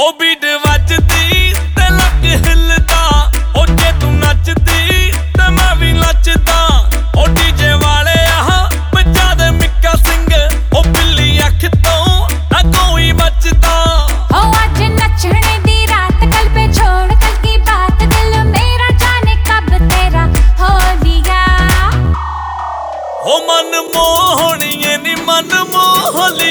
ਉਹ ਬੀਟ ਵੱਜਦੀ ਤੇ ਲੱਕ ਹਿੱਲਦਾ ਉਹ ਜੇ ਤੂੰ ਨੱਚਦੀ ਤੇ ਮੈਂ ਵੀ ਨੱਚਦਾ ਉਹ ਡੀਜੇ ਵਾਲੇ ਆਹ ਪੰਜਾ ਦੇ ਮਿੱਕਾ ਸਿੰਘ ਉਹ ਬਿੱਲੀ ਅੱਖ ਤੋਂ ਨਾ ਕੋਈ ਬਚਦਾ ਹੋ ਅੱਜ ਨੱਚਣੇ ਦੀ ਰਾਤ ਕੱਲ ਪੇ ਛੋੜ ਕੱਲ ਕੀ ਬਾਤ ਦਿਲ ਮੇਰਾ ਜਾਣੇ ਕਬ ਤੇਰਾ ਹੋ ਗਿਆ ਹੋ ਮਨ ਮੋਹਣੀ ਨੀ ਮਨ ਮੋਹਲੀ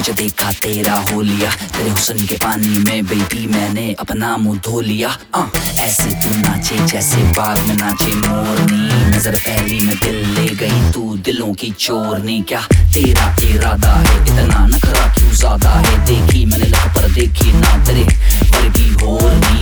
तुझे देखा तेरा हो लिया तेरे हुसन के पानी में बेबी मैंने अपना मुंह धो लिया आ, हाँ, ऐसे तू नाचे जैसे बाग में नाचे मोरनी नजर पहली में दिल ले गई तू दिलों की चोरनी क्या तेरा इरादा है इतना नखरा क्यों ज्यादा है देखी मैंने लख पर देखी ना तेरे पर भी होरनी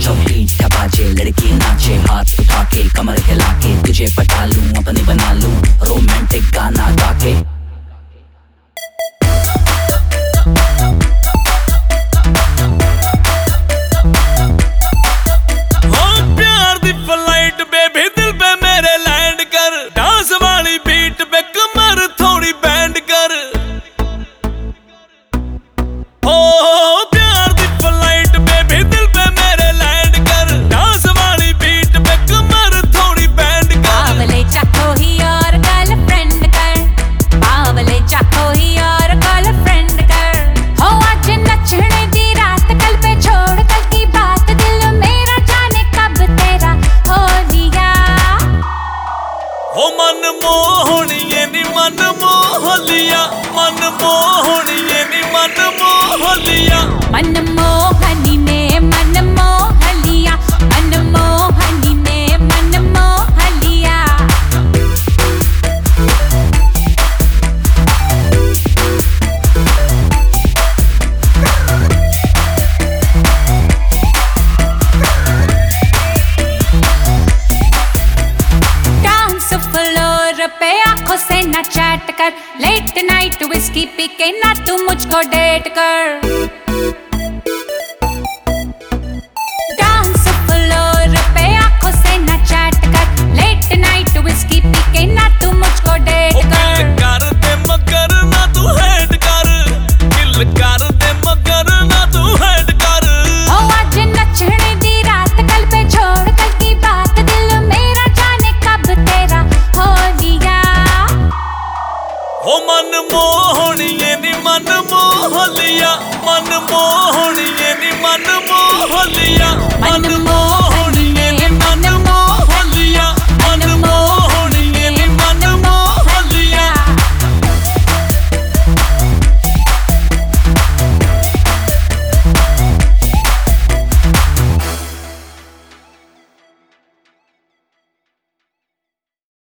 ਮਨ ਮੋਹ ਲਿਆ ਮਨ ਮੋਹਣੀਏ ਨੀ ਮਨ ਮੋਹ ਲਿਆ ਮਨ ਤੋਂ ਡੇਟ ਕਰ